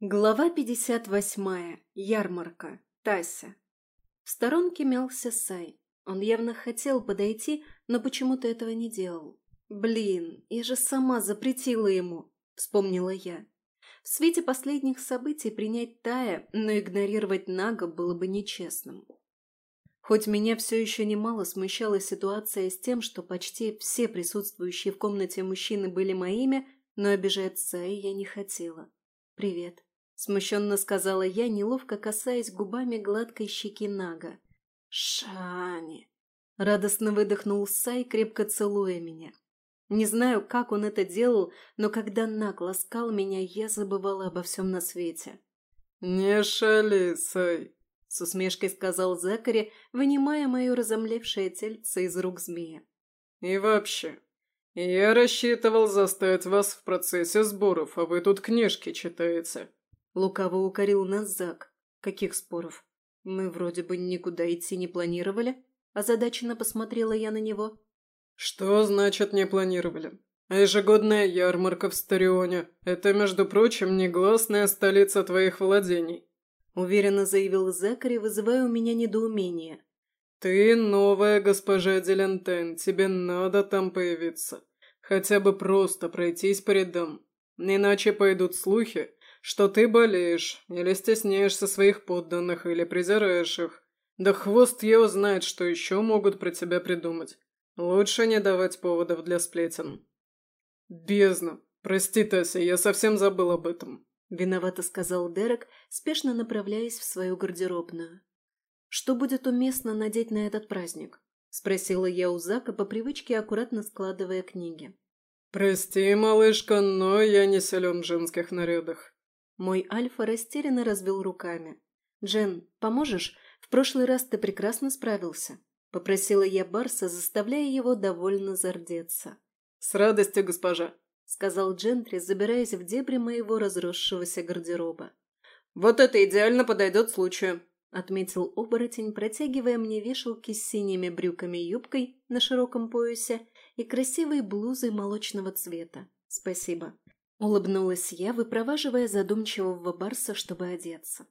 Глава 58. Ярмарка. Тася. В сторонке мялся Сай. Он явно хотел подойти, но почему-то этого не делал. «Блин, я же сама запретила ему», — вспомнила я. В свете последних событий принять Тая, но игнорировать Нага было бы нечестным. Хоть меня все еще немало смущала ситуация с тем, что почти все присутствующие в комнате мужчины были моими, но обижать Сая я не хотела. «Привет», Смущенно сказала я, неловко касаясь губами гладкой щеки Нага. «Шани!» Радостно выдохнул Сай, крепко целуя меня. Не знаю, как он это делал, но когда Наг ласкал меня, я забывала обо всем на свете. «Не шали, Сай!» — с усмешкой сказал Закари, вынимая мое разомлевшее тельце из рук змея. «И вообще, я рассчитывал заставить вас в процессе сборов, а вы тут книжки читаете». Лукаво укорил нас Зак. Каких споров? Мы вроде бы никуда идти не планировали. Озадаченно посмотрела я на него. Что значит не планировали? ежегодная ярмарка в Старионе – это, между прочим, негласная столица твоих владений. Уверенно заявил Закари, вызывая у меня недоумение. Ты новая госпожа Делентен, тебе надо там появиться. Хотя бы просто пройтись по рядам. Иначе пойдут слухи, что ты болеешь, или стесняешься своих подданных, или презираешь их. Да хвост его знает, что еще могут про тебя придумать. Лучше не давать поводов для сплетен. Бездна. Прости, Тася, я совсем забыл об этом. Виновато сказал Дерек, спешно направляясь в свою гардеробную. «Что будет уместно надеть на этот праздник?» – спросила я у Зака по привычке, аккуратно складывая книги. «Прости, малышка, но я не силен в женских нарядах. Мой Альфа растерянно развел руками. «Джен, поможешь? В прошлый раз ты прекрасно справился», — попросила я Барса, заставляя его довольно зардеться. «С радостью, госпожа», — сказал Джентри, забираясь в дебри моего разросшегося гардероба. «Вот это идеально подойдет случаю», — отметил оборотень, протягивая мне вешалки с синими брюками и юбкой на широком поясе и красивой блузой молочного цвета. «Спасибо». Улыбнулась я, выпроваживая задумчивого барса, чтобы одеться.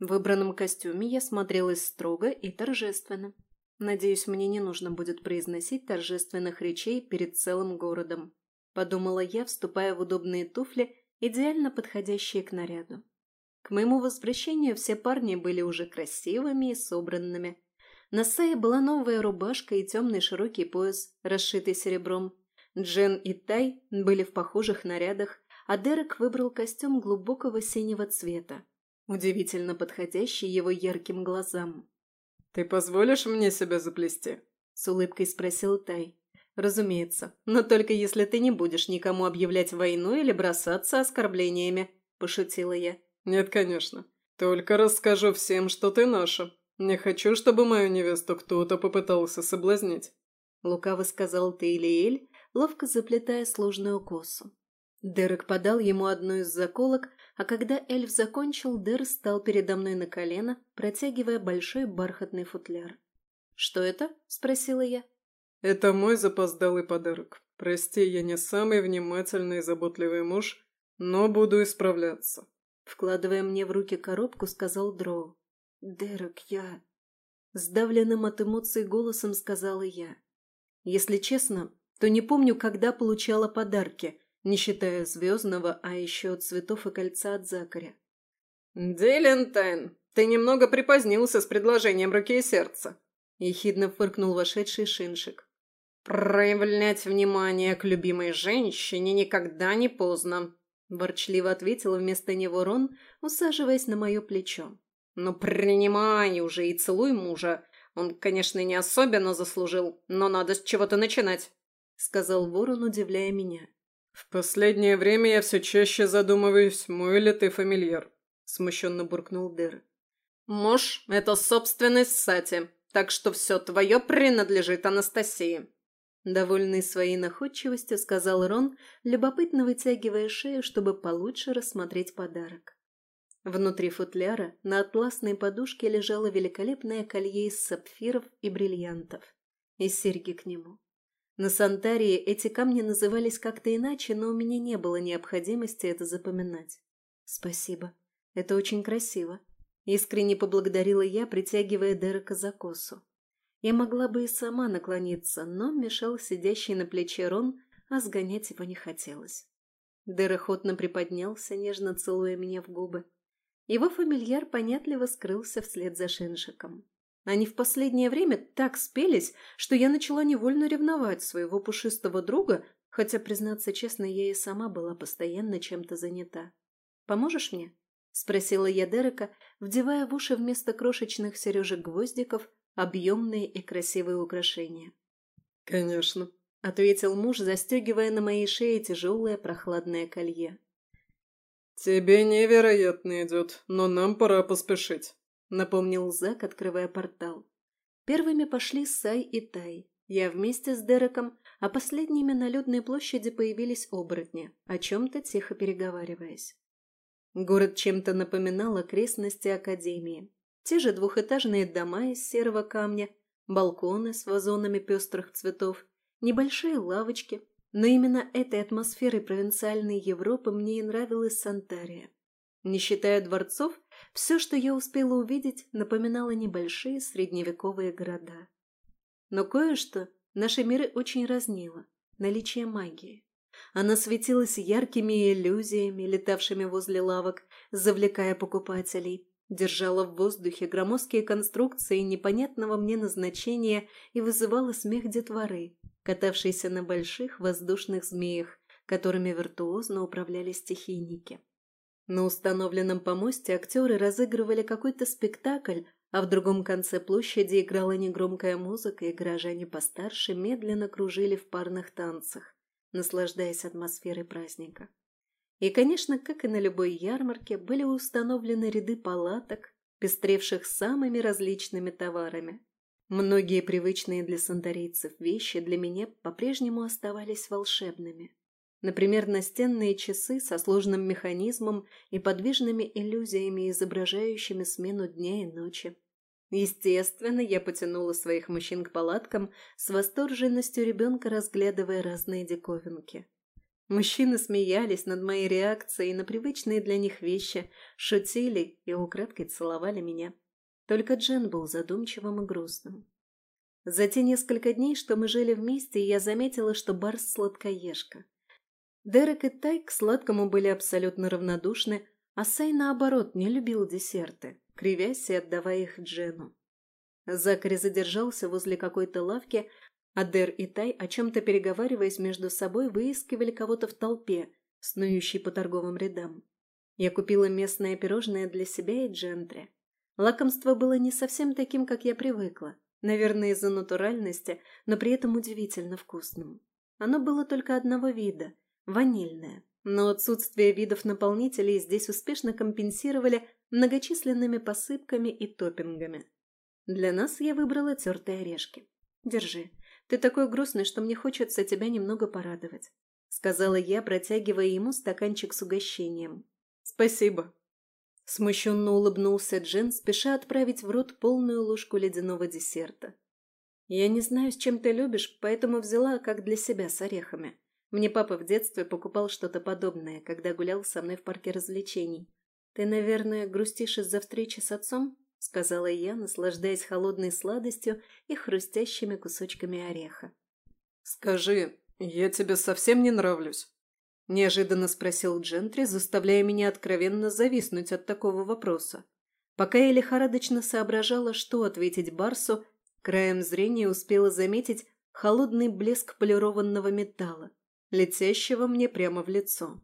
В выбранном костюме я смотрелась строго и торжественно. Надеюсь, мне не нужно будет произносить торжественных речей перед целым городом. Подумала я, вступая в удобные туфли, идеально подходящие к наряду. К моему возвращению все парни были уже красивыми и собранными. На Сае была новая рубашка и темный широкий пояс, расшитый серебром. Джен и Тай были в похожих нарядах, а Дерек выбрал костюм глубокого синего цвета, удивительно подходящий его ярким глазам. «Ты позволишь мне себя заплести?» – с улыбкой спросил Тай. «Разумеется, но только если ты не будешь никому объявлять войну или бросаться оскорблениями», – пошутила я. «Нет, конечно. Только расскажу всем, что ты наша. Не хочу, чтобы мою невесту кто-то попытался соблазнить», – лукаво сказал Тейлиэль, ловко заплетая сложную косу. Дерек подал ему одну из заколок, а когда эльф закончил, Дер стал передо мной на колено, протягивая большой бархатный футляр. «Что это?» – спросила я. «Это мой запоздалый подарок. Прости, я не самый внимательный и заботливый муж, но буду исправляться». Вкладывая мне в руки коробку, сказал Дроу. «Дерек, я...» Сдавленным от эмоций голосом сказала я. «Если честно, то не помню, когда получала подарки» не считая звездного, а еще цветов и кольца от Закаря. «Дилентайн, ты немного припозднился с предложением руки и сердца», – ехидно фыркнул вошедший шиншик. «Проявлять внимание к любимой женщине никогда не поздно», – ворчливо ответил вместо него Рон, усаживаясь на мое плечо. «Ну, принимай уже и целуй мужа. Он, конечно, не особенно заслужил, но надо с чего-то начинать», – сказал ворон, удивляя меня. «В последнее время я все чаще задумываюсь, мой ли ты фамильяр», — смущенно буркнул Дэр. «Муж — это собственность Сати, так что все твое принадлежит Анастасии», Довольный своей находчивостью, сказал Рон, любопытно вытягивая шею, чтобы получше рассмотреть подарок. Внутри футляра на атласной подушке лежало великолепное колье из сапфиров и бриллиантов. И серьги к нему. На Сантарии эти камни назывались как-то иначе, но у меня не было необходимости это запоминать. «Спасибо», Это очень красиво. Искренне поблагодарила я, притягивая Дерека за косу. Я могла бы и сама наклониться, но мешал сидящий на плече Рон, а сгонять его не хотелось. Дэр охотно приподнялся, нежно целуя меня в губы. Его фамильяр понятливо скрылся вслед за Шиншиком. Они в последнее время так спелись, что я начала невольно ревновать своего пушистого друга, хотя, признаться честно, я и сама была постоянно чем-то занята. «Поможешь мне?» – спросила я Дерека, вдевая в уши вместо крошечных сережек-гвоздиков объемные и красивые украшения. «Конечно», – ответил муж, застегивая на моей шее тяжелое прохладное колье. «Тебе невероятно идет, но нам пора поспешить», — напомнил Зак, открывая портал. Первыми пошли Сай и Тай. Я вместе с Дереком, а последними на людной площади появились оборотни, о чем-то тихо переговариваясь. Город чем-то напоминал окрестности Академии. Те же двухэтажные дома из серого камня, балконы с вазонами пестрых цветов, небольшие лавочки, но именно этой атмосферой провинциальной Европы мне и нравилась Сантария. Не считая дворцов, все, что я успела увидеть, напоминало небольшие средневековые города. Но кое-что наши миры очень разнило – наличие магии. Она светилась яркими иллюзиями, летавшими возле лавок, завлекая покупателей, держала в воздухе громоздкие конструкции непонятного мне назначения и вызывала смех детворы, катавшейся на больших воздушных змеях, которыми виртуозно управляли стихийники. На установленном помосте актеры разыгрывали какой-то спектакль, а в другом конце площади играла негромкая музыка, и горожане постарше медленно кружили в парных танцах, наслаждаясь атмосферой праздника. И, конечно, как и на любой ярмарке, были установлены ряды палаток, пестревших самыми различными товарами. Многие привычные для санторийцев вещи для меня по-прежнему оставались волшебными. Например, настенные часы со сложным механизмом и подвижными иллюзиями, изображающими смену дня и ночи. Естественно, я потянула своих мужчин к палаткам с восторженностью ребенка, разглядывая разные диковинки. Мужчины смеялись над моей реакцией на привычные для них вещи, шутили и украдкой целовали меня. Только Джен был задумчивым и грустным. За те несколько дней, что мы жили вместе, я заметила, что Барс сладкоежка. Дерек и Тай к сладкому были абсолютно равнодушны, а Сай, наоборот, не любил десерты, кривясь и отдавая их Джену. Закари задержался возле какой-то лавки, а Дер и Тай, о чем-то переговариваясь между собой, выискивали кого-то в толпе, снующей по торговым рядам. Я купила местное пирожное для себя и Джентри. Лакомство было не совсем таким, как я привыкла, наверное, из-за натуральности, но при этом удивительно вкусным. Оно было только одного вида – ванильное, но отсутствие видов наполнителей здесь успешно компенсировали многочисленными посыпками и топпингами. Для нас я выбрала тертые орешки. Держи. Ты такой грустный, что мне хочется тебя немного порадовать», — сказала я, протягивая ему стаканчик с угощением. «Спасибо», Смущенно улыбнулся Джен, спеша отправить в рот полную ложку ледяного десерта. «Я не знаю, с чем ты любишь, поэтому взяла как для себя с орехами. Мне папа в детстве покупал что-то подобное, когда гулял со мной в парке развлечений. Ты, наверное, грустишь из-за встречи с отцом?» — сказала я, наслаждаясь холодной сладостью и хрустящими кусочками ореха. «Скажи, я тебе совсем не нравлюсь?» – неожиданно спросил Джентри, заставляя меня откровенно зависнуть от такого вопроса. Пока я лихорадочно соображала, что ответить Барсу, краем зрения успела заметить холодный блеск полированного металла, летящего мне прямо в лицо.